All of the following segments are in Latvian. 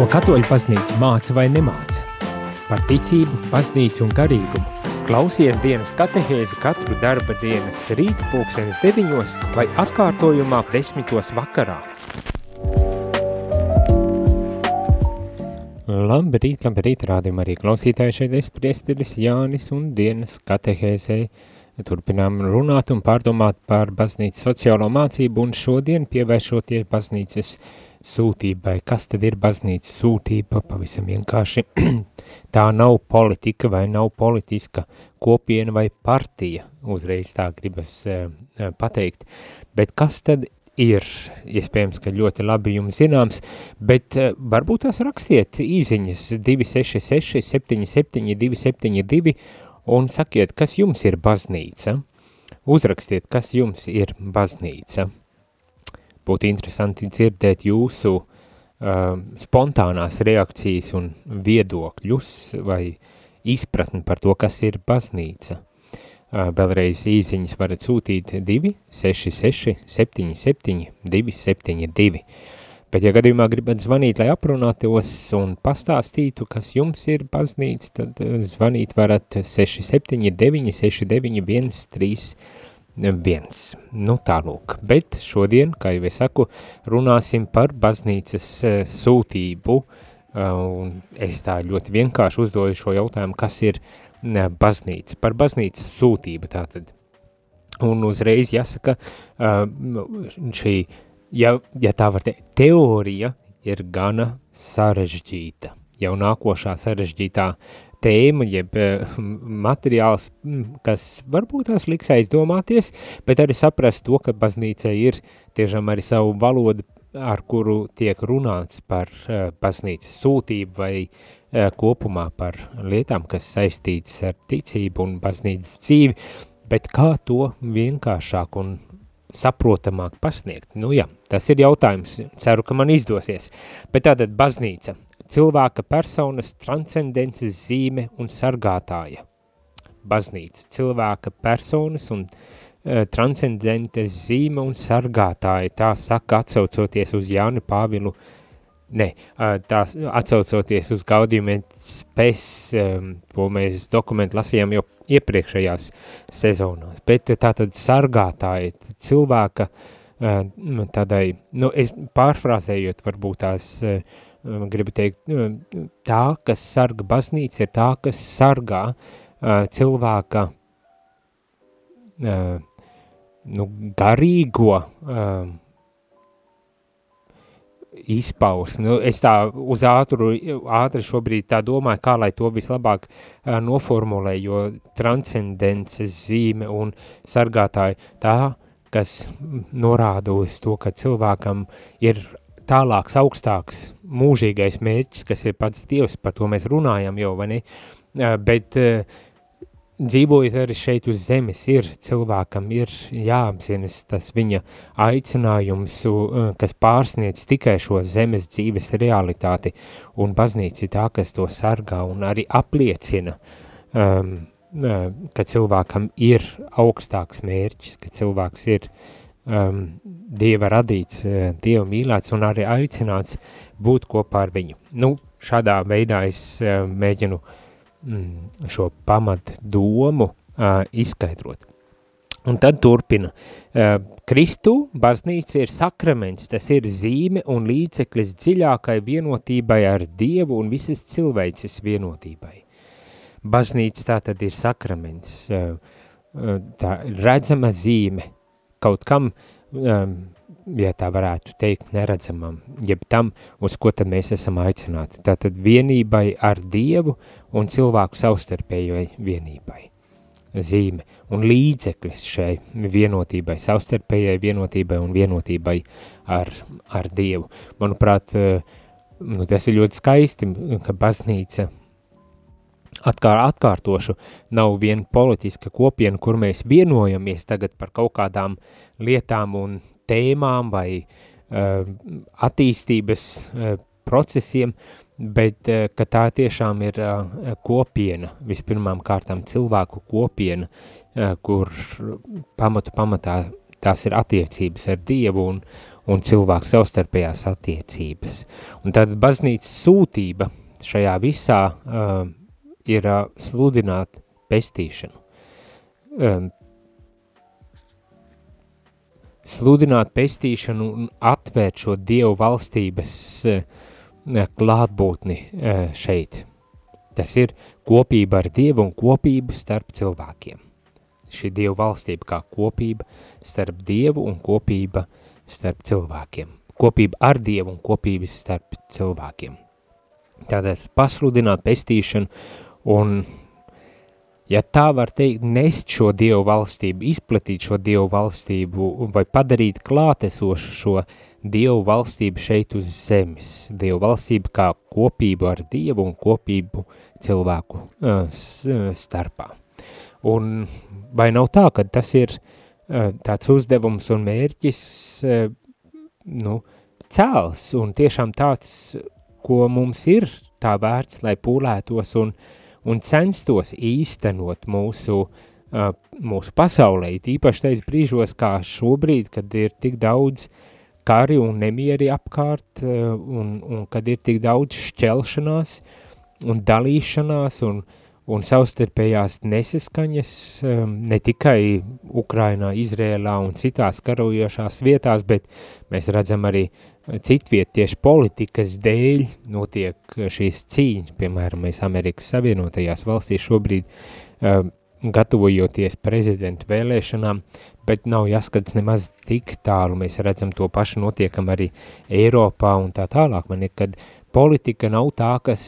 Ko katoļu baznīca māca vai nemāca? Par ticību, baznīcu un garīgumu. Klausies dienas katehēzi katru darba dienas rīt pulksenes deviņos vai atkārtojumā desmitos vakarā. Labrīt, labrīt, rādījumā arī klausītāji šeit es priesteris Jānis un dienas katehēzē turpinām runāt un pārdomāt par baznīcas sociālo mācību un šodien pievēršoties baznīcas sūtībai. Kas tad ir baznīcas sūtība? Pavisam vienkārši tā nav politika vai nav politiska kopiena vai partija, uzreiz tā gribas uh, pateikt. Bet kas tad ir, iespējams, ka ļoti labi jums zināms, bet uh, varbūt tās rakstiet īziņas 266 77 272 un sakiet, kas jums ir baznīca. Uzrakstiet, kas jums ir baznīca. Būtu interesanti dzirdēt jūsu uh, spontānās reakcijas un viedokļus vai izpratni par to, kas ir baznīca. Uh, vēlreiz īziņas varat sūtīt 2 66 77 272. Bet, ja gadījumā gribat zvanīt, lai aprunātos un pastāstītu, kas jums ir baznīca, tad eh, zvanīt varat 679 69 131. Nu tālūk, bet šodien, kā jau es saku, runāsim par baznīcas eh, sūtību, eh, un es tā ļoti vienkārši uzdoju šo jautājumu, kas ir baznīca, par baznīcas sūtību tātad. Un uzreiz jāsaka, šī ja, ja tā var teikt, teorija ir gana sarežģīta. Jau nākošā sarežģītā tēma, jeb uh, materiāls, kas varbūt tās liks aizdomāties, bet arī saprast to, ka baznīca ir tiešām arī savu valodu, ar kuru tiek runāts par uh, baznīcas sūtību vai uh, kopumā par lietām, kas saistītas ar ticību un baznīcas dzīvi, bet kā to vienkāršāk un saprotamāk pasniegt? Nu jā, tas ir jautājums, ceru, ka man izdosies. Bet tātad baznīca, cilvēka personas transcendences zīme un sargātāja. Baznīca, cilvēka personas un uh, transcendentes zīme un sargātāja, tā saka atsaucoties uz Jāni Pāvilu. Ne, tās atsaucoties uz gaudījumiem spēs, ko mēs dokumentu lasījām jau iepriekšējās sezonās, bet tātad sargātāji cilvēka tādai, nu, es pārfrāzējot varbūt tās, gribu teikt, tā, kas sarga baznīca, ir tā, kas sargā cilvēka nu, garīgo izpausmi. Nu, es tā uz ātru, ātri šobrīd tā domāju, kā lai to vislabāk uh, noformulē, jo transcendences zīme un sargātāji tā, kas norāda uz to, ka cilvēkam ir tālāks, augstāks, mūžīgais mērķis, kas ir pats Dievs, par to mēs runājam jau, vai ne? Bet dzīvojot arī šeit uz zemes, ir cilvēkam ir jāapzinas tas viņa aicinājums, kas pārsniedz tikai šo zemes dzīves realitāti, un baznīca ir tā, kas to sargā un arī apliecina, um, ka cilvēkam ir augstāks mērķis, ka cilvēks ir um, Dieva radīts, Dieva mīlēts un arī aicināts būt kopā ar viņu. Nu, šādā veidā es uh, mēģinu mm, šo pamat domu uh, izskaidrot. Un tad turpina. Uh, Kristu baznīca ir sakraments, tas ir zīme un līdzeklis dziļākai vienotībai ar Dievu un visas cilvēces vienotībai. Baznīca tā tad ir sakraments, tā redzama zīme kaut kam ja tā varētu teikt, neredzamam, jeb tam, uz ko tad mēs esam aicināti. Tātad vienībai ar Dievu un cilvēku savstarpējai vienībai. Zīme un līdzeklis šai vienotībai, savstarpējai vienotībai un vienotībai ar, ar Dievu. Manuprāt, eh, nu, tas ir ļoti skaisti, ka baznīca atkār, atkārtošu, nav viena politiska kopiena, kur mēs vienojamies tagad par kaut kādām lietām un tēmām vai uh, attīstības uh, procesiem, bet uh, ka tā tiešām ir uh, kopiena, vispirmām kārtām cilvēku kopiena, uh, kur pamatu pamatā tās ir attiecības ar Dievu un, un cilvēku savstarpējās attiecības. Un tad baznīcas sūtība šajā visā uh, ir uh, sludināt pestīšanu. Um, sludināt pestīšanu un atvērt šo Dievu valstības uh, klātbūtni uh, šeit. Tas ir kopība ar Dievu un kopība starp cilvēkiem. Šī Dievu valstība kā kopība starp Dievu un kopība starp cilvēkiem. Kopība ar Dievu un kopība starp cilvēkiem. Tātad pasludināt pestīšanu un ja tā var teikt, nest šo Dievu valstību, izplatīt šo Dievu valstību vai padarīt klātesošu šo Dievu valstību šeit uz zemes. Dievu valstību kā kopību ar Dievu un kopību cilvēku starpā. Un vai nav tā, ka tas ir tāds uzdevums un mērķis, nu, cēls un tiešām tāds, ko mums ir tā vērts, lai pūlētos un uh, un censtos īstenot mūsu, uh, mūsu pasaulē, īpaši tais brīžos kā šobrīd, kad ir tik daudz kari un nemieri apkārt, uh, un, un kad ir tik daudz šķelšanās un dalīšanās un, un savstarpējās nesaskaņas um, ne tikai Ukrainā, Izrēlā un citās karojošās vietās, bet mēs redzam arī citviet tieši politikas dēļ notiek šīs cīņas, piemēram, mēs Amerikas Savienotajās valstīs šobrīd uh, gatavojoties prezidentu vēlēšanām, bet nav jāskatās nemaz tik tālu, mēs redzam to pašu notiekam arī Eiropā un tā tālāk, man ir, kad politika nav tā, kas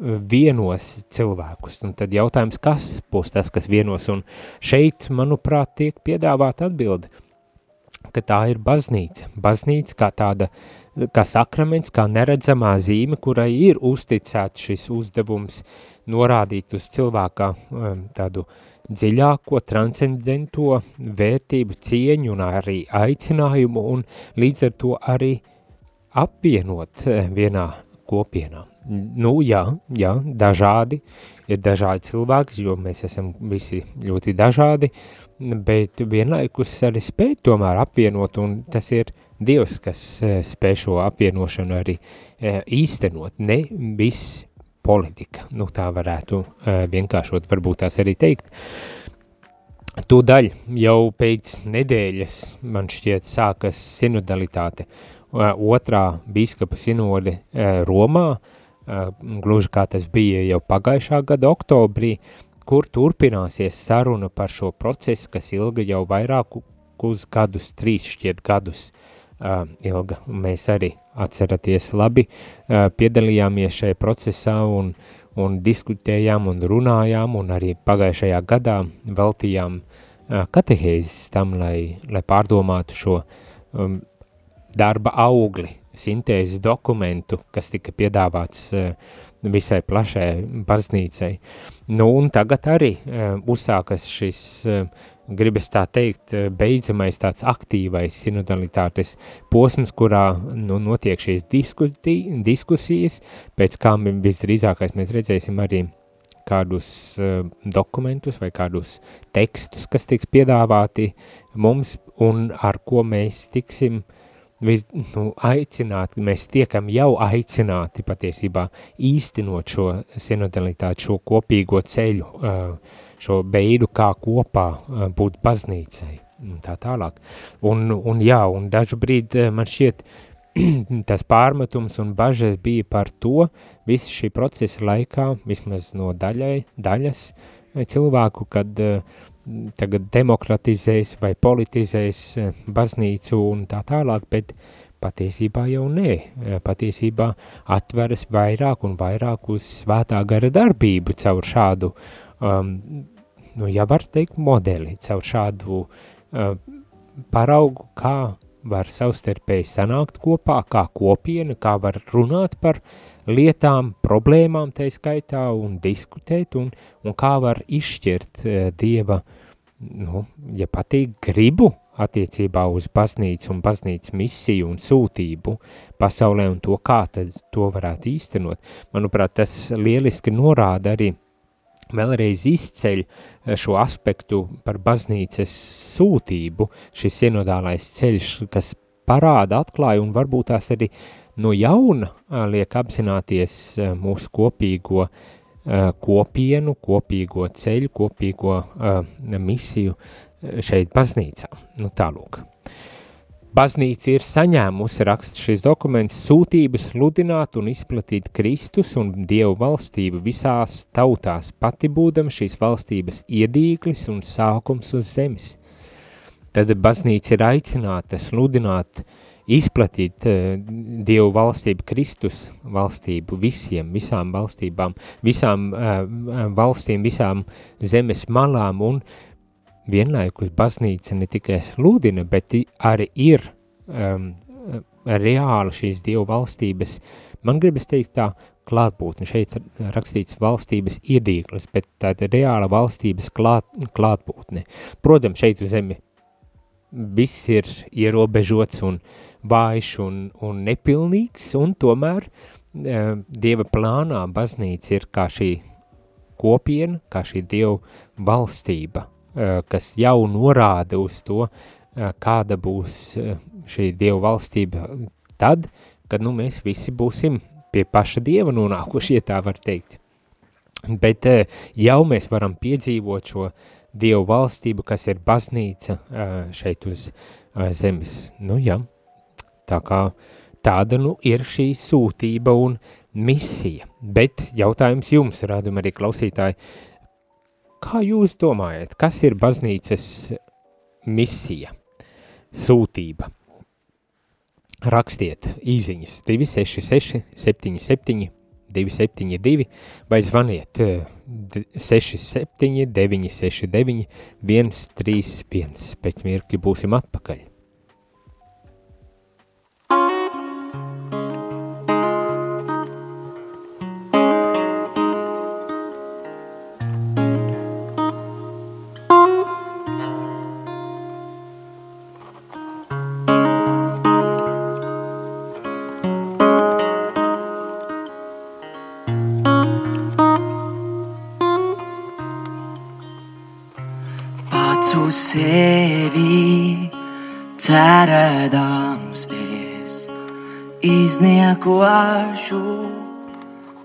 vienos cilvēkus, un tad jautājums, kas būs tas, kas vienos, un šeit, manuprāt, tiek piedāvāt atbildi, ka tā ir baznīca. Baznīca kā tāda, kā sakraments, kā neredzamā zīme, kurai ir uzticēts šis uzdevums norādīt uz cilvēkā um, tādu dziļāko, transcendento vērtību, cieņu un arī aicinājumu un līdz ar to arī apvienot eh, vienā kopienā. Nu, jā, jā, dažādi, ir dažādi cilvēki, jo mēs esam visi ļoti dažādi, bet vienlaikus arī spēj tomēr apvienot, un tas ir Dievs, kas eh, spēj šo apvienošanu arī eh, īstenot, ne viss politika, nu tā varētu eh, vienkāršot, varbūt tās arī teikt. Tūdaļ jau pēc nedēļas, man šķiet, sākas sinodalitāte, otrā bīskapa sinode Romā, gluži kā tas bija jau pagājušā gada oktobrī, kur turpināsies saruna par šo procesu, kas ilga jau vairākus gadus, trīs šķiet gadus uh, ilga. Mēs arī atceraties labi, uh, piedalījāmies šajā procesā un, un diskutējām un runājām un arī pagājušajā gadā veltījām uh, katehēzes tam, lai, lai pārdomātu šo um, darba augli, sintēzes dokumentu, kas tika piedāvāts uh, visai plašai baznīcai. Nu, un tagad arī uh, uzsākas šis, uh, gribas tā teikt, beidzamais tāds aktīvais sinodalitātes posms, kurā nu, notiek šīs diskuti, diskusijas, pēc kā visdrīzākais mēs redzēsim arī kādus dokumentus vai kādus tekstus, kas tiks piedāvāti mums un ar ko mēs tiksim uh, vis, nu, aicināti, mēs tiekam jau aicināti patiesībā īstenot šo sinodalitāti, šo kopīgo ceļu, šo beidu kā kopā būt baznīcai un tā tālāk. Un, un jā, un dažu brīdi man šķiet, tas pārmetums un bažas bija par to visu šī procesa laikā, vismaz no daļai, daļas cilvēku, kad uh, tagad demokratizēs vai politizēs eh, baznīcu un tā tālāk, bet patiesībā jau nē, eh, patiesībā atveras vairāk un vairāk uz svētā gara darbību caur šādu, um, nu, ja var teikt, modeli, caur šādu uh, paraugu, kā var savstarpēji sanākt kopā, kā kopiena, kā var runāt par lietām, problēmām tai skaitā un diskutēt un, un kā var izšķirt uh, Dieva uh, nu, ja patīk, gribu attiecībā uz baznīcu un baznīcas misiju un sūtību pasaulē un to, kā tad to varētu īstenot. Manuprāt, tas lieliski norāda arī vēlreiz izceļ eh, šo aspektu par baznīcas sūtību, šis sinodālais ceļš, kas parāda, atklāja un varbūt tās arī no jauna liek apzināties mūsu kopīgo kopienu, kopīgo ceļu, kopīgo misiju šeit baznīcā. Nu tālūk. Baznīca ir saņēmusi raksts šis dokuments sūtību sludināt un izplatīt Kristus un Dievu valstību visās tautās, pati būdam šīs valstības iedīglis un sākums uz zemes. Tad baznīca ir aicināta sludināt, izplatīt uh, Dievu valstību, Kristus valstību visiem, visām valstībām, visām uh, valstīm, visām zemes malām un uh, vienlaikus baznīca ne tikai sludina, bet arī ir um, reāli šīs Dievu valstības, man gribas teikt tā, klātbūtne, šeit rakstīts valstības iedīglis, bet tāda reāla valstības klāt, klātbūtne. Protams, šeit uz zemi viss ir ierobežots un vājš un, un nepilnīgs, un tomēr uh, Dieva plānā baznīca ir kā šī kopiena, kā šī Dievu valstība, Eh, kas jau norāda uz to, eh, kāda būs eh, šī Dieva valstība tad, kad nu, mēs visi būsim pie paša Dieva nonākuši, ja tā var teikt. Bet jau mēs varam piedzīvot šo Dievu valstību, kas ir baznīca šeit uz zemes. Nu jā, tā kā tāda nu ir šī sūtība un misija. Bet jautājums jums, rādum arī klausītāji, Kā jūs domājat, kas ir baznīcas misija, sūtība? Rakstiet īziņas 266 77 272 vai zvaniet 67 969 131. Pēc mirkļa būsim atpakaļ. Sevi cerēdams es izniekošu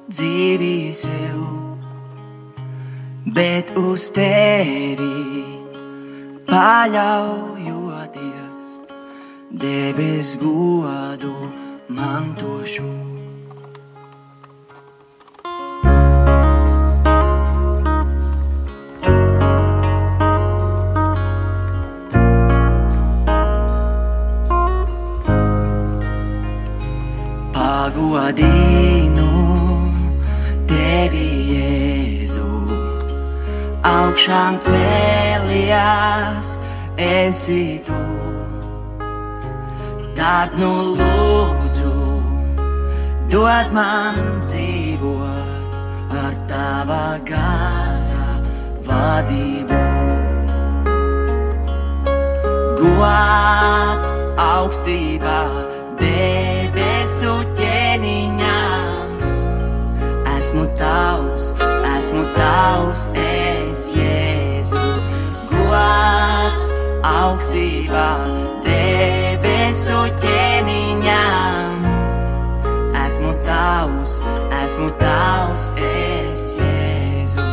dzīvi sev, bet uz tevi paļaujoties, debes godu mantošu. Godinu tevi, Jēzu. Augšām cēlījās esi tu, tad nu lūdzu, dod man dzīvot ar tava gara vadību. Gods augstībā debesu ķēniņām. Esmu tavs, esmu tavs, es Jēzu. Gods augstībā debesu ķēniņām. Esmu tavs, esmu tavs, es Jēzu.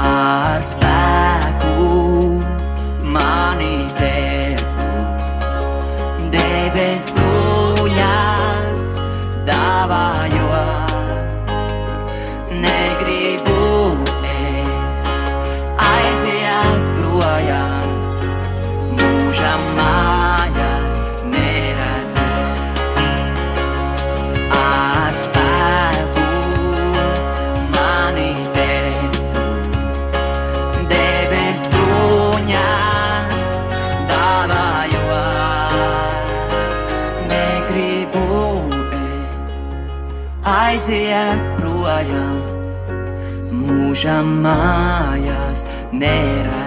Ar spēku mūžam mājās neredzot.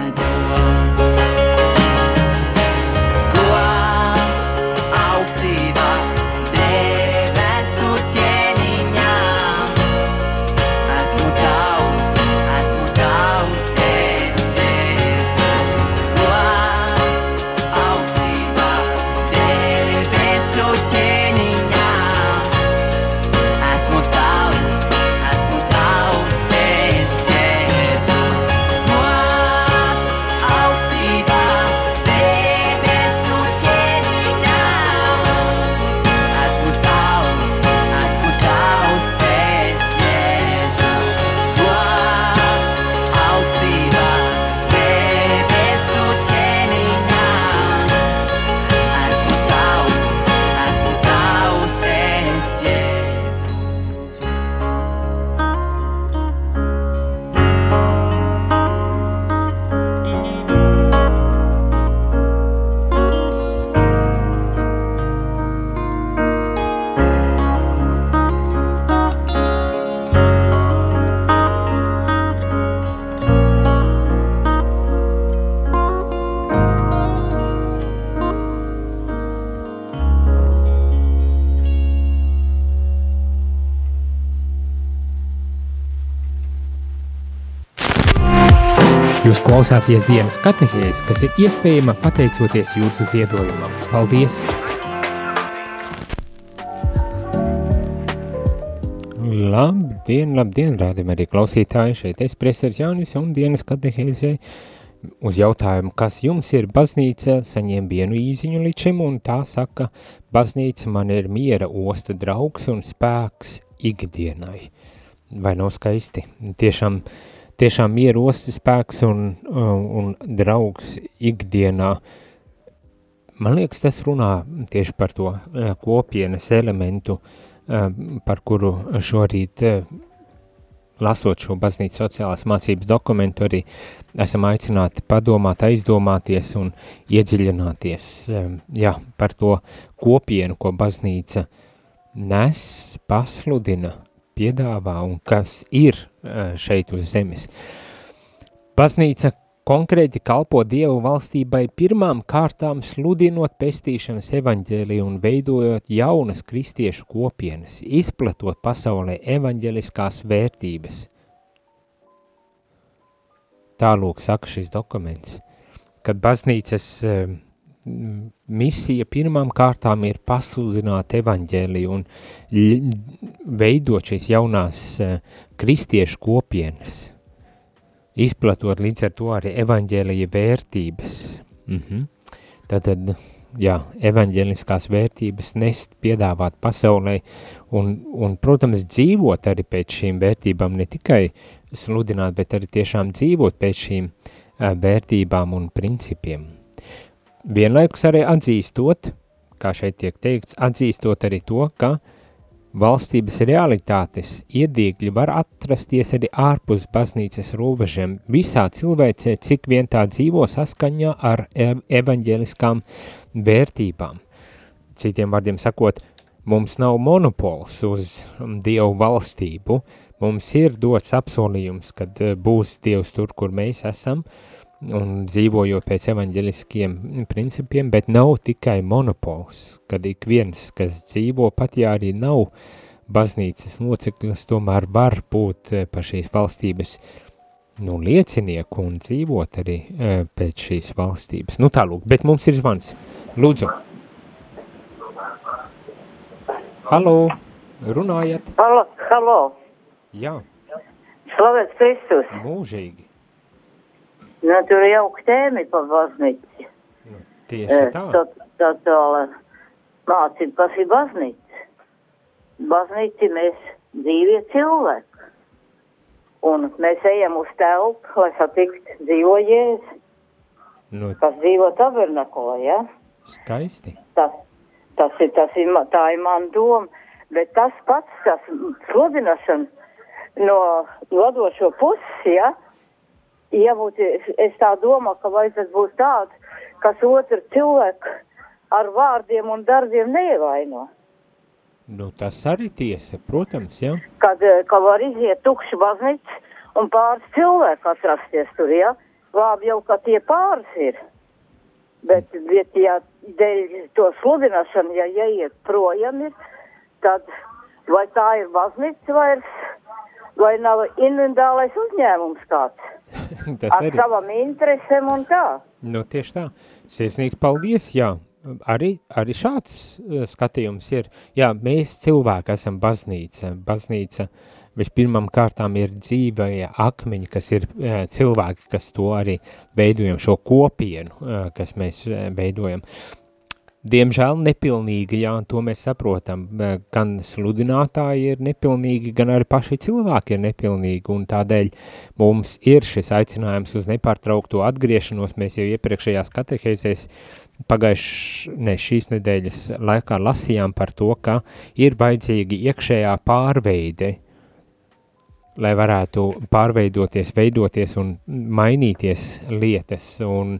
Klausāties dienas katehēs, kas ir iespējama pateicoties jūsu ziedojumam. Paldies! Labdien, labdien, rādījumā arī klausītāji, šeit es presers Jānis un dienas katehēzē uz jautājumu, kas jums ir baznīca, saņem vienu īziņu līdz šim, un tā saka, baznīca man ir miera osta draugs un spēks ikdienai. Vai nav skaisti? Tiešām, tiešām miera osta spēks un, un draugs ikdienā. Man liekas, tas runā tieši par to eh, kopienas elementu, eh, par kuru šorīt eh, lasot šo baznīcas sociālās mācības dokumentu, arī esam aicināti padomāt, aizdomāties un iedziļināties jā, par to kopienu, ko baznīca nes, pasludina, piedāvā un kas ir šeit uz zemes. Baznīca konkrēti kalpo Dievu valstībai pirmām kārtām sludinot pestīšanas evaņģēliju un veidojot jaunas kristiešu kopienas, izplatot pasaulē evaņģeliskās vērtības. Tālūk saka šis dokuments, kad baznīcas uh, misija pirmām kārtām ir pasludināt evaņģēliju un veidot šīs jaunās uh, kristiešu kopienas – izplatot līdz ar to arī evaņģēlija vērtības. Mm -hmm. Tātad, jā, evaņģēliskās vērtības nest, piedāvāt pasaulē un, un, protams, dzīvot arī pēc šīm vērtībām, ne tikai sludināt, bet arī tiešām dzīvot pēc šīm uh, vērtībām un principiem. Vienlaikus arī atzīstot, kā šeit tiek teikts, atzīstot arī to, ka uh, Valstības realitātes iedīgļi var atrasties arī ārpus baznīcas robežiem. Visā cilvēcē, cik vien tā dzīvo saskaņā ar ev evaņģeliskām vērtībām. Citiem vārdiem sakot, mums nav monopols uz Dievu valstību, mums ir dots apsolījums, kad eh, būs Dievs tur, kur mēs esam, uh, un dzīvojot pēc evaņģeliskiem principiem, bet nav tikai monopols, kad ik viens, kas dzīvo, pat ja arī nav baznīcas loceklis, tomēr var būt eh, pa šīs valstības nu, liecinieku un dzīvot arī e, pēc šīs valstības. Nu tālūk, bet mums ir zvans. Lūdzu. Halo, runājat? Halo, halo. Jā. Slavēts Kristus. Mūžīgi. Nu, tur jau tēmi pa baznīcu. Nu, tieši tā. Tad, tad tāla mācība, kas ir baznīca. Baznīca mēs dzīvie cilvēki. Un mēs ejam uz telpu, lai satikt dzīvo jēzi. Nu, kas dzīvo tabernakolā, ja? skaisti. Tas, tas ir, tas ir, tā ir man doma. Bet tas pats, tas sludināšana no vadošo puses, ja? Jābūt, es tā domāju, ka vajadzētu būt tāds, kas otru cilvēku ar vārdiem un darbiem neievaino. Nu, tas arī tiesa, protams, jā. Kad, eh, ka var iziet tukši baznīca un pāris cilvēku atrasties tur, ja? Labi jau, ka tie pāris ir. Bet, bet ja dēļ to sludināšanu, ja ieiet projām ir, tad vai tā ir baznīca vairs, vai nav individuālais uzņēmums kāds tas ar arī. savam interesēm un tā. Nu, tieši tā. Sirsnīgs paldies, jā. Arī, arī šāds uh, skatījums ir. Jā, mēs cilvēki esam baznīca. Baznīca vispirmām kārtām ir dzīvē akmeņi, kas ir uh, cilvēki, kas to arī veidojam, šo kopienu, uh, kas mēs uh, veidojam. Diemžēl nepilnīgi, jā, to mēs saprotam, gan sludinātāji ir nepilnīgi, gan arī paši cilvēki ir nepilnīgi, un tādēļ mums ir šis aicinājums uz nepārtraukto atgriešanos, mēs jau iepriekšējās katehēzēs pagājuši, ne šīs nedēļas laikā lasījām par to, ka ir vajadzīgi iekšējā pārveide, lai varētu pārveidoties, veidoties un mainīties lietas un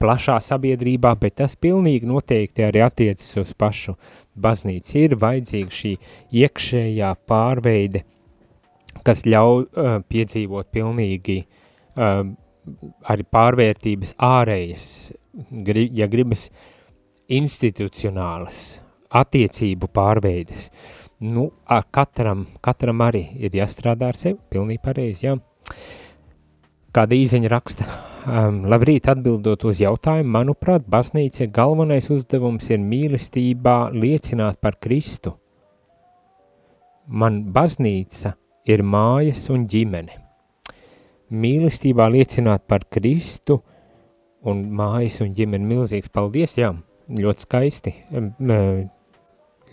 plašā sabiedrībā, bet tas pilnīgi noteikti arī attiecas uz pašu baznīcu. Ir vajadzīga šī iekšējā pārveide, kas ļauj uh, piedzīvot pilnīgi uh, arī pārvērtības ārējas, gri, ja gribas institucionālas attiecību pārveides. Nu, katram, katram arī ir jāstrādā ar sevi, pilnīgi pareizi, jā. Kāda īziņa raksta, um, labrīt atbildot uz jautājumu, manuprāt, baznīca galvenais uzdevums ir mīlestībā liecināt par Kristu. Man baznīca ir mājas un ģimene. Mīlestībā liecināt par Kristu un mājas un ģimeni milzīgs paldies, jā, ļoti skaisti,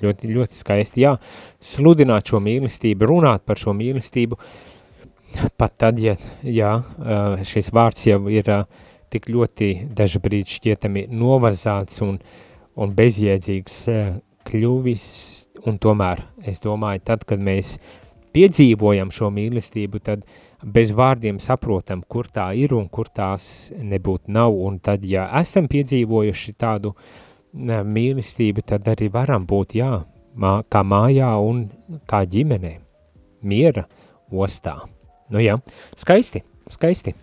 ļoti, ļoti skaisti, jā, sludināt šo mīlestību, runāt par šo mīlestību, pat tad, ja, jā, šis vārds jau ir tik ļoti dažbrīd šķietami novazāts un, un bezjēdzīgs kļuvis, un tomēr, es domāju, tad, kad mēs piedzīvojam šo mīlestību, tad bez vārdiem saprotam, kur tā ir un kur tās nebūtu nav, un tad, ja esam piedzīvojuši tādu ne, mīlestību, tad arī varam būt, jā, mā, kā mājā un kā ģimenē, miera ostā. Nu jā, skaisti, skaisti.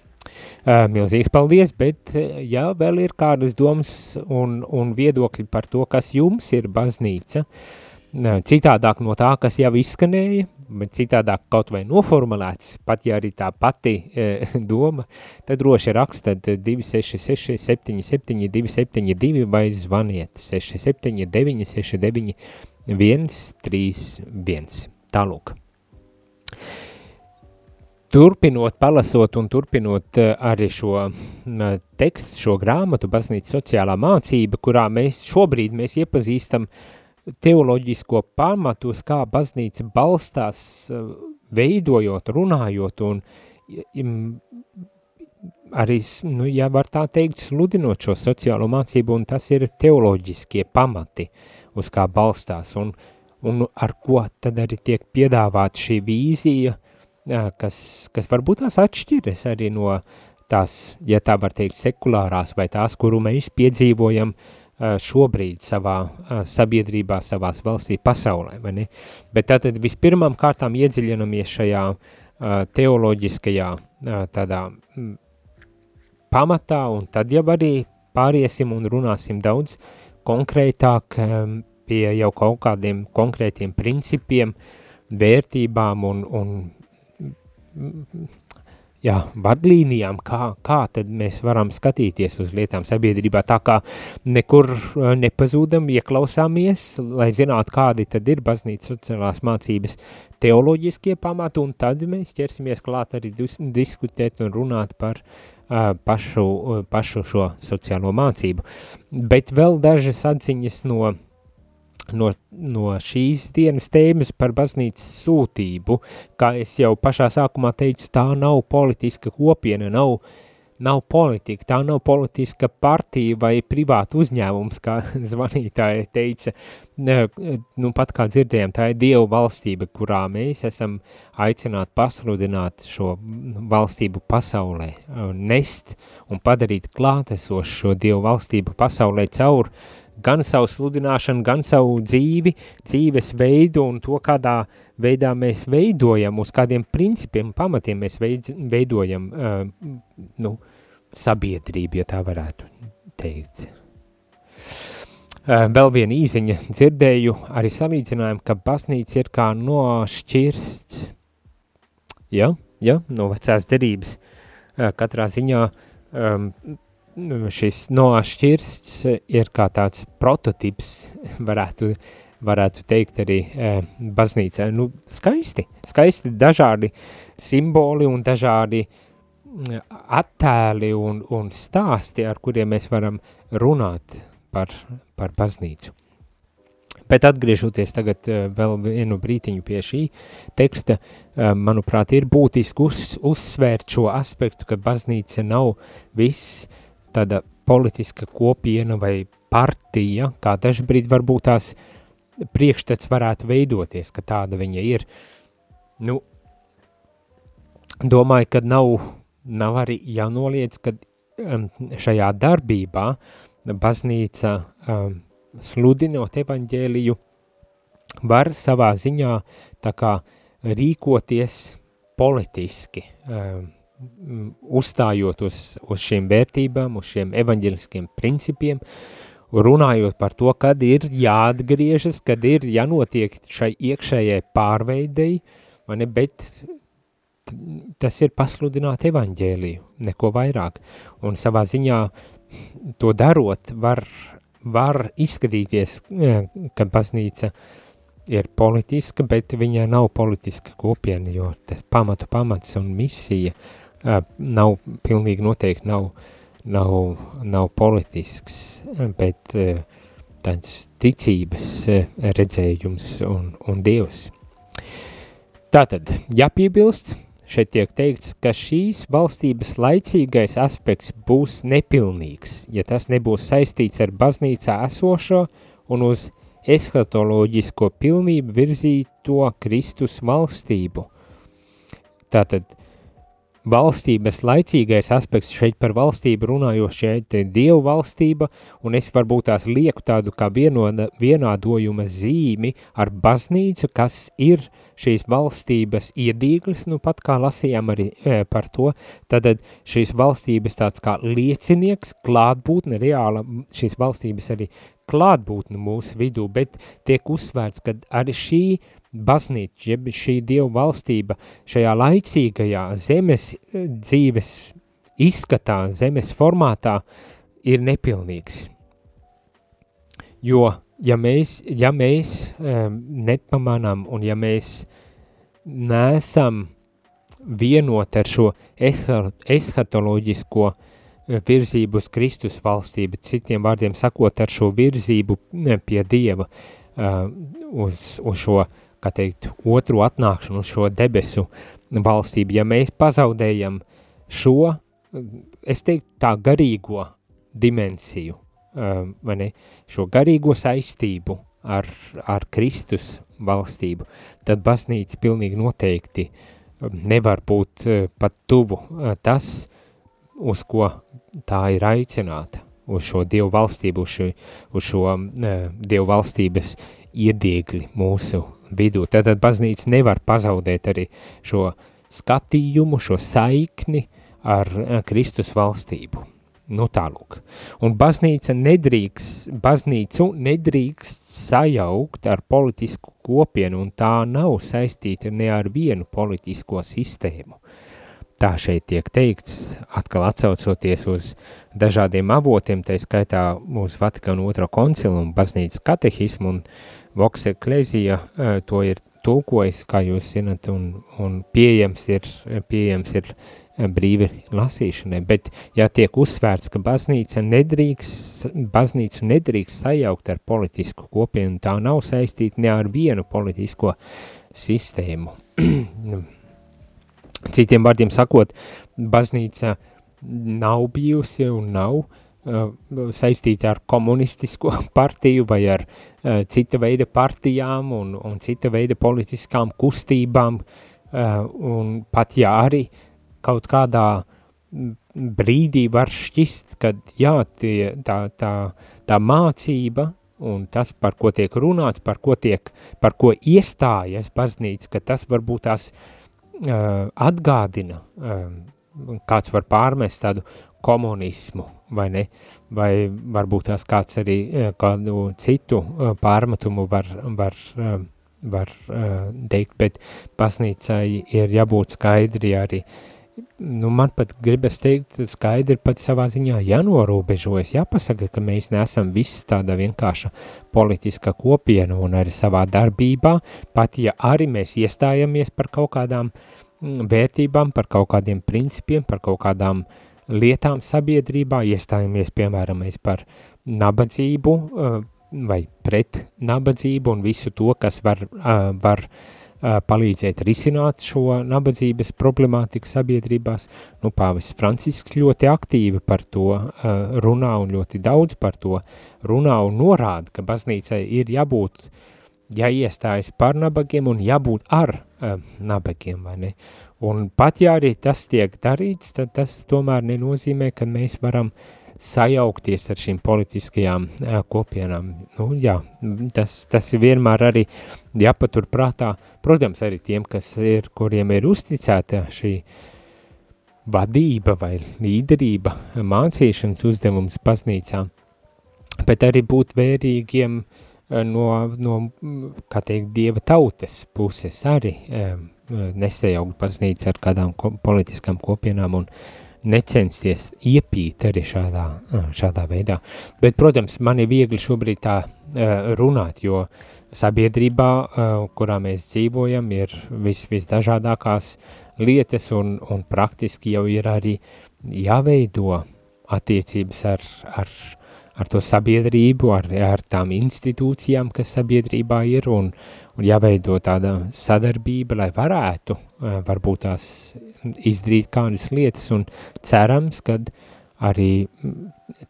Milzīgs paldies, bet ja vēl ir kādas domas un, un viedokļi par to, kas jums ir baznīca, citādāk no tā, kas jau izskanēja, bet citādāk kaut vai noformulēts, pat ja arī tā pati e, doma, tad droši rakstad 266 77 272 vai zvaniet 679 69 131. Tālūk. Turpinot, palasot un turpinot e, arī šo tekstu, šo grāmatu, baznīca sociālā mācība, kurā mēs šobrīd mēs iepazīstam uh, teoloģisko pamatu, uz kā baznīca balstās, veidojot, runājot un arī, nu, ja var tā teikt, sludinot šo sociālo mācību, un tas ir teoloģiskie pamati, uz kā balstās, un, un ar ko tad arī tiek piedāvāt šī vīzija, kas, kas varbūt tās atšķiras arī no tās, ja tā var teikt, sekulārās vai tās, kuru mēs piedzīvojam uh, šobrīd savā eh, sabiedrībā, savās valstī, pasaulē, vai ne? Bet tātad vispirmām kārtām iedziļinamies šajā eh, teoloģiskajā tādā mm, pamatā, un tad jau arī pāriesim un runāsim daudz konkrētāk pie jau kaut kādiem konkrētiem principiem, vērtībām un, un mm, jā, vadlīnijām, kā, kā tad mēs varam skatīties uz lietām sabiedrībā, tā kā nekur eh, nepazūdam, ieklausāmies, lai zinātu, kādi tad ir baznīcas sociālās mācības teoloģiskie pamati, un tad mēs ķersimies klāt arī dis diskutēt un runāt par uh, pašu, pašu šo sociālo mācību. Bet vēl dažas atziņas no no, no šīs dienas tēmas par baznīcas sūtību, kā es jau pašā sākumā teicu, tā nav politiska kopiena, nav, nav politika, tā nav politiska partija vai privāta uzņēmums, kā zvanītāja teica, nu pat kā dzirdējām, tā ir Dievu valstība, kurā mēs esam aicināti pasludināt šo valstību pasaulē, nest un padarīt klātesošu šo Dievu valstību pasaulē caur gan savu sludināšanu, gan savu dzīvi, dzīves veidu un to, kādā veidā mēs veidojam, uz kādiem principiem, pamatiem mēs veid, veidojam uh, nu, sabiedrību, ja tā varētu teikt. Uh, vēl viena īziņa dzirdēju arī salīdzinājumu, ka baznīca ir kā nošķirsts, ja, ja, no vecās derības. Uh, katrā ziņā um, Nu, šis nošķirsts ir kā tāds prototips, varētu, varētu teikt arī e, baznīcā. Nu, skaisti, skaisti dažādi simboli un dažādi mm, attēli un, un stāsti, ar kuriem mēs varam runāt par, par baznīcu. Bet atgriežoties tagad e, vēl vienu brītiņu pie šī teksta, e, manuprāt, ir būtiski uz, uzsvērt šo aspektu, ka baznīca nav viss, tāda politiska kopiena vai partija, kā dažbrīd varbūt tās priekšstats varētu veidoties, ka tāda viņa ir. Nu, domāju, ka nav, nav arī jānoliec, ka um, šajā darbībā baznīca um, sludinot evaņģēliju var savā ziņā tā kā rīkoties politiski, um, uzstājot uz, uz šiem vērtībām, uz šiem evaņģeliskiem principiem, runājot par to, kad ir jāatgriežas, kad ir jānotiek šai iekšējai pārveidei, vai ne, bet tas ir pasludināt evaņģēliju, neko vairāk. Un savā ziņā to darot var, var izskatīties, ka baznīca ir politiska, bet viņa nav politiska kopiena, jo tas pamatu pamats un misija nav pilnīgi noteikti nav, nav, nav politisks, bet tāds ticības redzējums un, un Dievs. Tātad, jāpiebilst, šeit tiek teikts, ka šīs valstības laicīgais aspekts būs nepilnīgs, ja tas nebūs saistīts ar baznīcā esošo un uz eskatoloģisko pilnību virzīto Kristus valstību. Tātad, valstības laicīgais aspekts šeit par valstību runājot šeit Dievu valstība, un es varbūt tās lieku tādu kā vienoda, vienādojuma zīmi ar baznīcu, kas ir šīs valstības iedīglis, nu pat kā lasījām arī e, par to, tad šīs valstības tāds kā liecinieks, klātbūtne, reāla šīs valstības arī klātbūtne mūsu vidū, bet tiek uzsvērts, ka arī šī baznīca, jeb šī dievu valstība šajā laicīgajā zemes eh, dzīves izskatā, zemes formātā ir nepilnīgs. Jo, ja mēs, ja mēs um, nepamanām un ja mēs nesam vienot ar šo eskatoloģisko eh, virzību uz Kristus valstību, citiem vārdiem sakot, ar šo virzību pie Dieva, uh, uz, uz šo uh, kā teikt, otru atnākšanu uz šo debesu valstību, ja mēs pazaudējam šo, es teiktu, tā garīgo dimensiju, um, vai ne, šo garīgo saistību ar, ar Kristus valstību, tad baznīca pilnīgi noteikti um, nevar būt uh, pat tuvu uh, tas, uz ko tā ir aicināta, uz šo Dievu valstību, uz šo, uz šo uh, Dievu valstības iediegli mūsu vidū. Tātad baznīca nevar pazaudēt arī šo skatījumu, šo saikni ar eh, Kristus valstību. Nu tālūk. Un baznīca nedrīkst, baznīcu nedrīkst sajaukt ar politisku kopienu, un tā nav saistīta ne ar vienu politisko sistēmu. Tā šeit tiek teikts, atkal atsaucoties uz dažādiem avotiem, tā skaitā uz Vatikānu otro koncilu un baznīcas katehismu un Vox Ecclesia uh, to ir tulkojis, kā jūs zinat, un, un pieejams ir, pieejams ir brīvi lasīšanai, bet ja tiek uzsvērts, ka baznīca nedrīkst, baznīcu nedrīkst sajaukt ar politisku kopienu, tā nav saistīta ne ar vienu politisko sistēmu. Citiem vārdiem sakot, baznīca nav bijusi un nav uh, Uh, saistīti ar komunistisko partiju vai ar uh, cita veida partijām un, un cita veida politiskām kustībām, uh, un pat ja arī kaut kādā brīdī var šķist, kad jā, tie, tā, tā, tā mācība un tas, par ko tiek runāts, par ko, tiek, par ko iestājas baznīca, ka tas varbūt tās uh, atgādina, uh, kāds var pārmest tādu komunismu, vai ne, vai varbūt tās kāds arī eh, kādu citu eh, pārmetumu var, var, eh, var teikt, bet pasnīcai ir jābūt skaidri arī, nu man pat gribas teikt, skaidri pat savā ziņā jānorobežojas, jāpasaka, ka mēs neesam viss tāda vienkārša politiska kopiena un arī savā darbībā, pat ja arī mēs iestājamies par kaut kādām mm, vērtībām, par kaut kādiem principiem, par kaut kādām uh, lietām sabiedrībā, iestājamies piemēram par nabadzību eh, vai pret nabadzību un visu to, kas var, eh, var eh, palīdzēt risināt šo nabadzības problemātiku sabiedrībās. Nu, pāvis Francisks ļoti aktīvi par to runā un ļoti daudz par to runā un norāda, ka baznīcai ir jābūt, jāiestājas par nabagiem un jābūt ar nabagiem, vai ne? Un pat ja arī tas tiek darīts, tad tas tomēr nenozīmē, ka mēs varam sajaukties ar šīm politiskajām uh, kopienām. Nu, jā, tas, tas vienmēr arī jāpatur prātā, protams, arī tiem, kas ir, kuriem ir uzticēta šī vadība vai līderība, mācīšanas uzdevums baznīcā, bet arī būt vērīgiem no, no kā teikt, dieva tautas puses arī, um, nesajaukt baznīcu ar kādām ko, politiskām kopienām un necensties iepīt arī šādā, šādā veidā. Bet, protams, man ir viegli šobrīd tā runāt, jo sabiedrībā, kurā mēs dzīvojam, ir vis, visdažādākās lietas un, un praktiski jau ir arī jāveido attiecības ar, ar, ar to sabiedrību, ar, ar tām institūcijām, kas sabiedrībā ir, un, un jāveido tāda sadarbība, lai varētu varbūt tās izdarīt kādas lietas, un cerams, kad arī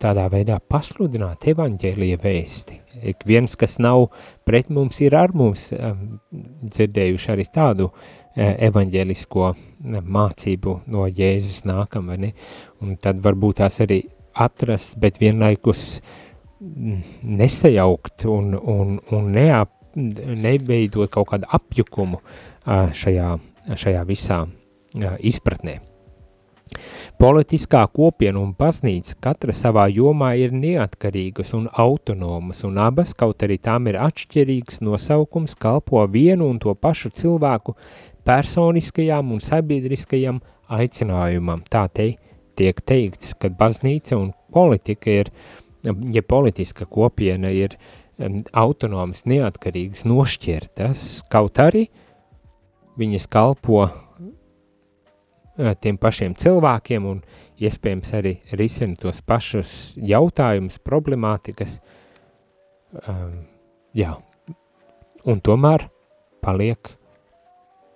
tādā veidā pasludināt evaņģēlija vēsti. Ik viens, kas nav pret mums, ir ar mums um, dzirdējuši arī tādu evaņģēlisko mācību no Jēzus nākam, vai ne? Un tad varbūt tās arī atrast, bet vienlaikus nesajaukt un, un, un neap, neveidot kaut kādu apjukumu šajā, šajā visā izpratnē. Politiskā kopiena un baznīca katra savā jomā ir neatkarīgas un autonomas, un abas, kaut arī tām ir atšķirīgs nosaukums, kalpo vienu un to pašu cilvēku personiskajām un sabiedriskajām aicinājumam. Tā te tiek teikts, ka baznīca un politika ir, ja politiska kopiena ir autonomas, neatkarīgas, nošķirtas, kaut arī viņas kalpo eh, tiem pašiem cilvēkiem un iespējams arī risina tos pašus jautājumus, problemātikas, um, jā, un tomēr paliek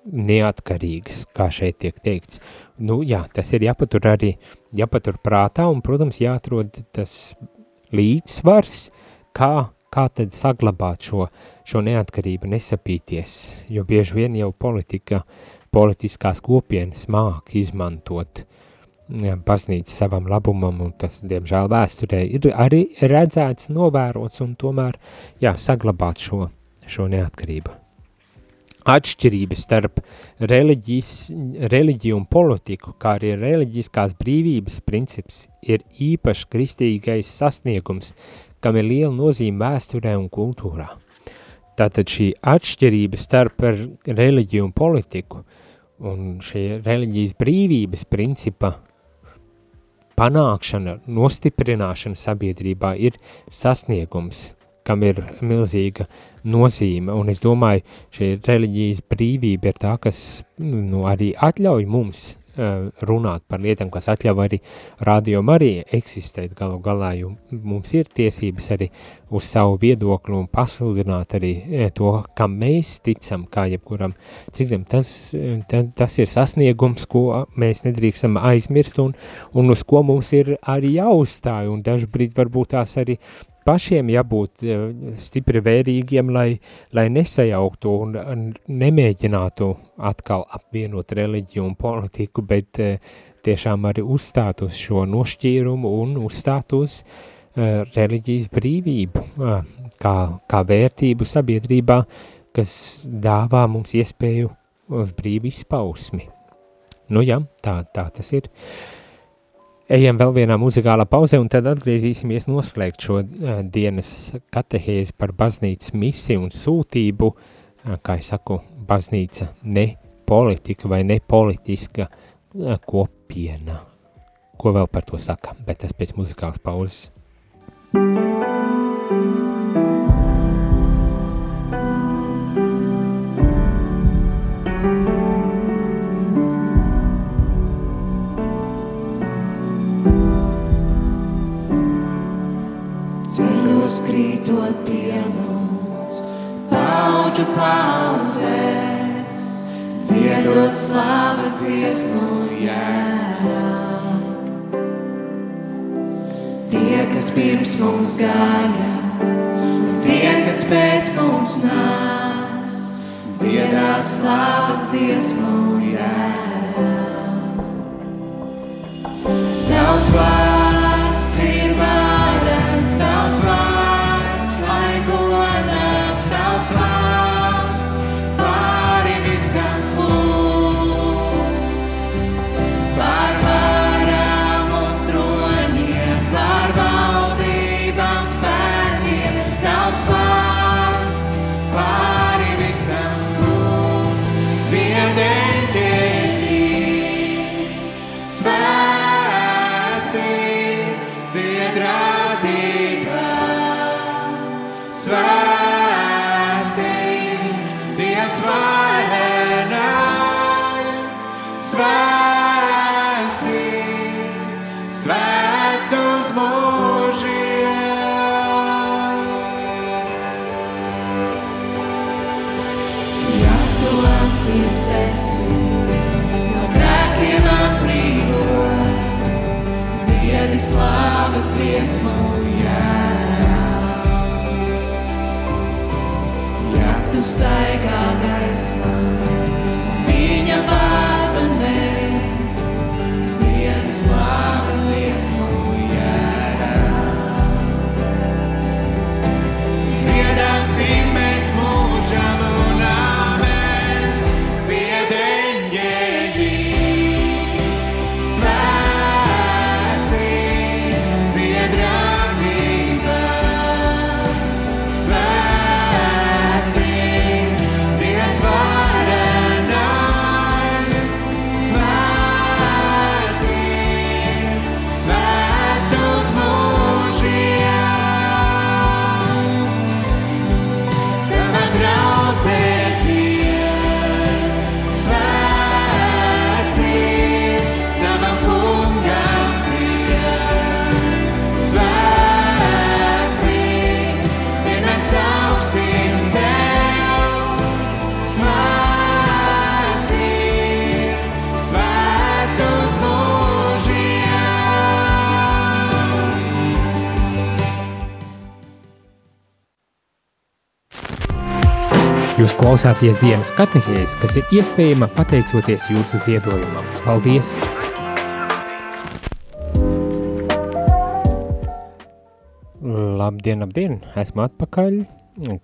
neatkarīgas, kā šeit tiek teikts. Nu, jā, tas ir jāpatur arī, jāpatur prātā un, protams, jāatrod tas līdzsvars, kā, kā tad saglabāt šo, šo neatkarību, nesapīties, jo bieži vien jau politika, politiskās kopienas māk izmantot baznīca savam labumam, un tas, diemžēl, vēsturē ir arī redzēts, novērots, un tomēr, jā, saglabāt šo, šo neatkarību atšķirības starp reliģiju un politiku, kā arī reliģiskās brīvības princips, ir īpašs kristīgais sasniegums, kam ir liela nozīme vēsturē un kultūrā. Tātad šī atšķirība starp reliģiju un politiku un šī reliģijas brīvības principa panākšana, nostiprināšana sabiedrībā ir sasniegums, kam ir milzīga nozīme, un es domāju, šī reliģijas brīvība ir tā, kas nu, arī atļauj mums uh, runāt par lietām, kas atļauj arī rādījumam arī eksistēt. Galu galā, jo mums ir tiesības arī uz savu viedokli un pasludināt arī to, kam mēs ticam, kā jebkuram citam. Tas, tas, tas ir sasniegums, ko mēs nedrīkstam aizmirst un, un uz ko mums ir arī jāuzstāj, un dažbrīd varbūt tās arī pašiem jābūt eh, stipri vērīgiem, lai, lai nesajauktu un nemēģinātu atkal apvienot reliģiju un politiku, bet eh, tiešām arī uzstāt uz šo nošķīrumu un uzstāt uz uh, reliģijas brīvību, kā, kā vērtību sabiedrībā, kas dāvā mums iespēju uz brīvu izpausmi. Nu jā, tā, tā tas ir. Uh, Ejam vēl vienā muzikālā pauzē un tad atgriezīsimies noslēgt šo uh, dienas katehēzi par baznīcas misiju un sūtību, uh, kā es saku, baznīca ne politika vai ne politiska uh, kopiena. Ko vēl par to saka, bet tas pēc muzikālas pauzes. ceļos krītot pielūdz, paudžu paudzēs, dziedot slavas dziesmu jērā. Tie, kas pirms mums gāja, un tie, kas pēc mums nāks, dziedās slavas dziesmu jērā. Tavs vārds dziesmu jērā. Ja tu staigā gaismā, Jūs klausāties dienas katehēs, kas ir iespējama pateicoties jūsu ziedojumam. Paldies! Labdien, labdien! Esmu atpakaļ.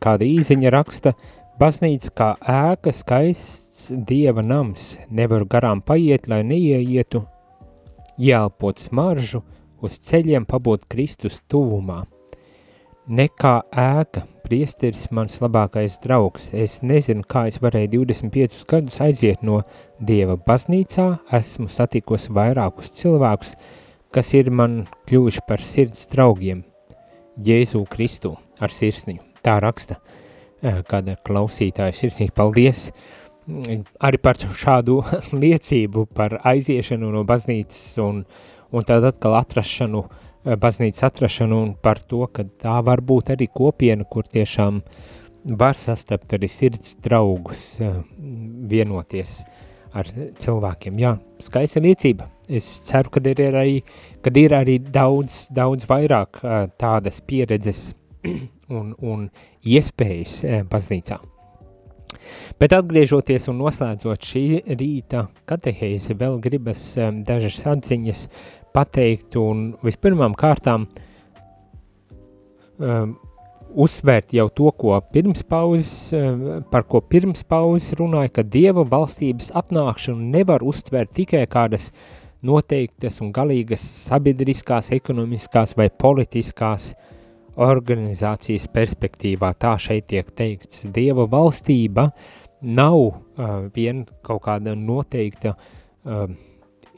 Kāda īziņa raksta, baznīca kā ēka skaists dieva nams, nevar garām paiet, lai neieietu, jāelpot smaržu, uz ceļiem pabūt Kristus tuvumā. Nekā ēka, priesteris mans labākais draugs, es nezinu, kā es varēju 25 gadus aiziet no Dieva baznīcā, esmu satikusi vairākus cilvēkus, kas ir man kļuvuši par sirds draugiem, Jēzu Kristu ar sirsniņu. Tā raksta eh, kāda klausītāja sirsnīgi paldies. Mm, arī par šādu liecību par aiziešanu no baznīcas un, un tad atkal atrašanu eh, baznīcas atrašanu un par to, ka tā var būt arī kopiena, kur tiešām var sastapt arī sirds draugus, eh, vienoties ar cilvēkiem. Jā, skaista liecība. Es ceru, ka ir arī, kad ir arī daudz, daudz vairāk eh, tādas pieredzes un, un iespējas eh, baznīcā. Bet atgriežoties un noslēdzot šī rīta katehēzi, vēl gribas dažas atziņas pateikt un vispirmām kārtām um, uzsvērt jau to, ko pirms pauzes, um, par ko pirms pauzes runāja, ka Dieva valstības atnākšanu nevar uztvērt tikai kādas noteiktas un galīgas sabiedriskās, ekonomiskās vai politiskās organizācijas perspektīvā. Tā šeit tiek teikts. Dieva valstība nav uh, vien kaut kāda noteikta uh,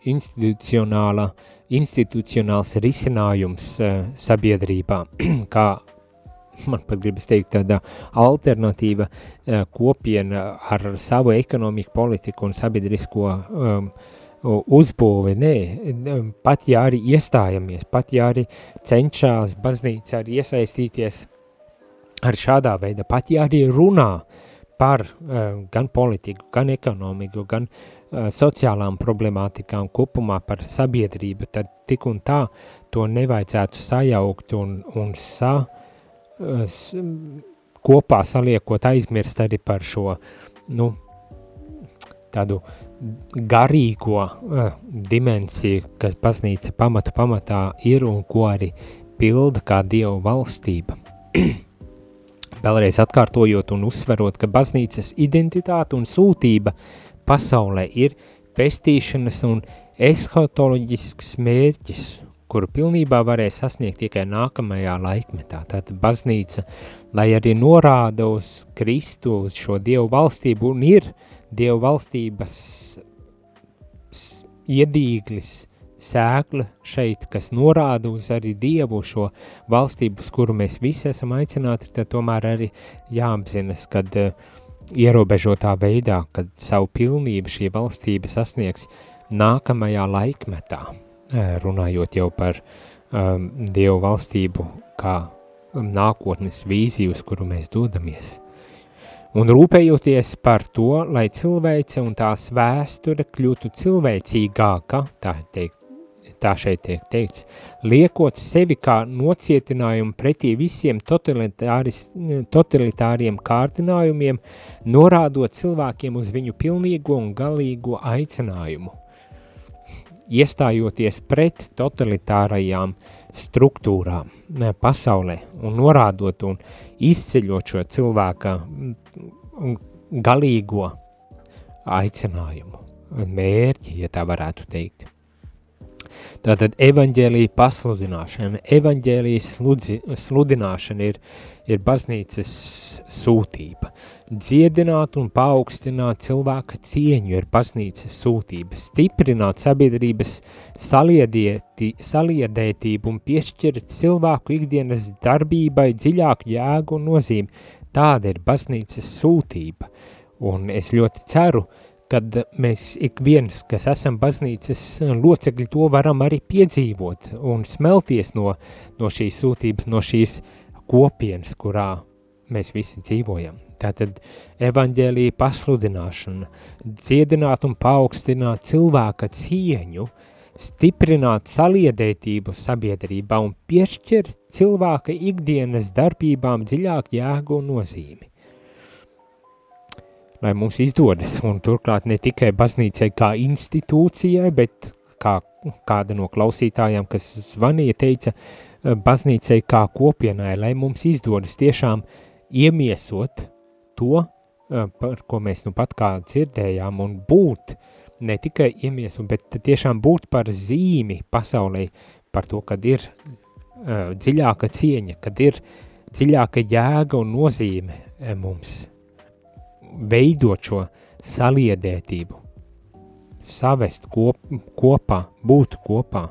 institucionāla, institucionāls risinājums uh, sabiedrībā, kā man pat gribas teikt, tāda alternatīva uh, kopiena ar savu ekonomiku, politiku un sabiedrisko um, uzbūvi, nē, pat ja arī iestājamies, pat ja arī cenšas baznīca arī iesaistīties ar šādā veidā, pat ja arī runā par uh, gan politiku, gan ekonomiku, gan uh, sociālām problemātikām kopumā par sabiedrību, tad tik un tā to nevajadzētu sajaukt un, un sa, uh, s, kopā saliekot aizmirst arī par šo, nu, tādu garīgo uh, dimensiju, kas baznīca pamatu pamatā ir un ko arī pilda kā Dieva valstība. Vēlreiz atkārtojot un uzsverot, ka baznīcas identitāte un sūtība pasaulē ir pestīšanas un eshotoloģisks mērķis, kuru pilnībā varēs sasniegt tikai nākamajā laikmetā. Tātad baznīca, lai arī norāda uz Kristu, uz šo Dievu valstību un ir Dievu valstības iedīglis sēkla šeit, kas norāda uz arī Dievu šo valstību, uz kuru mēs visi esam aicināti, tad tomēr arī jāapzinas, kad uh, ierobežotā veidā, kad savu pilnību šī valstība sasniegs nākamajā laikmetā, uh, runājot jau par um, Dievu valstību kā nākotnes vīziju, uz kuru mēs dodamies. Un rūpējoties par to, lai cilvēce un tās vēsture kļūtu cilvēcīgāka, tā, teikt, tā šeit tiek teikts, liekot sevi kā nocietinājumu pretī visiem totalitāriem kārdinājumiem, norādot cilvēkiem uz viņu pilnīgo un galīgo aicinājumu. Iestājoties pret totalitārajām struktūrām pasaulē un norādot un izceļot šo cilvēka galīgo aicinājumu, mērķi, ja tā varētu teikt. Tātad evaņģēlīja pasludināšana, evaņģēlijas sludināšana ir, ir baznīcas sūtība. Dziedināt un paaugstināt cilvēka cieņu ir baznīcas sūtība. Stiprināt sabiedrības saliedieti, saliedētību un piešķirt cilvēku ikdienas darbībai dziļāku jēgu un nozīmi. Tāda ir baznīcas sūtība. Un es ļoti ceru, kad mēs ik viens, kas esam baznīcas locekļi, to varam arī piedzīvot un smelties no, no šīs sūtības, no šīs kopienas, kurā mēs visi dzīvojam. Tātad evaņģēlīja pasludināšana, dziedināt un paaugstināt cilvēka cieņu, stiprināt saliedētību sabiedrībā un piešķirt cilvēka ikdienas darbībām dziļāk jēgu un nozīmi. Lai mums izdodas, un turklāt ne tikai baznīcai kā institūcijai, bet kā kāda no klausītājām, kas zvanīja, teica, baznīcai kā kopienai, lai mums izdodas tiešām iemiesot to, par ko mēs nu pat kā dzirdējām, un būt ne tikai iemiesu, bet tiešām būt par zīmi pasaulē, par to, kad ir uh, dziļāka cieņa, kad ir dziļāka jēga un nozīme mums veidot šo saliedētību, savest kop, kopā, būt kopā,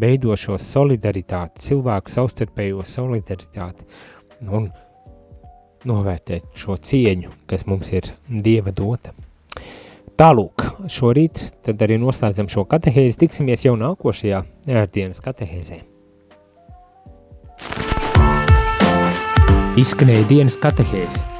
veidot šo solidaritāti, cilvēku savstarpējo solidaritāti un novērtēt šo cieņu, kas mums ir Dieva dota. Tālūk, šorīt tad arī noslēdzam šo katehēzi, tiksimies jau nākošajā ērdienas katehēzē. Izskanēja dienas katehēzi.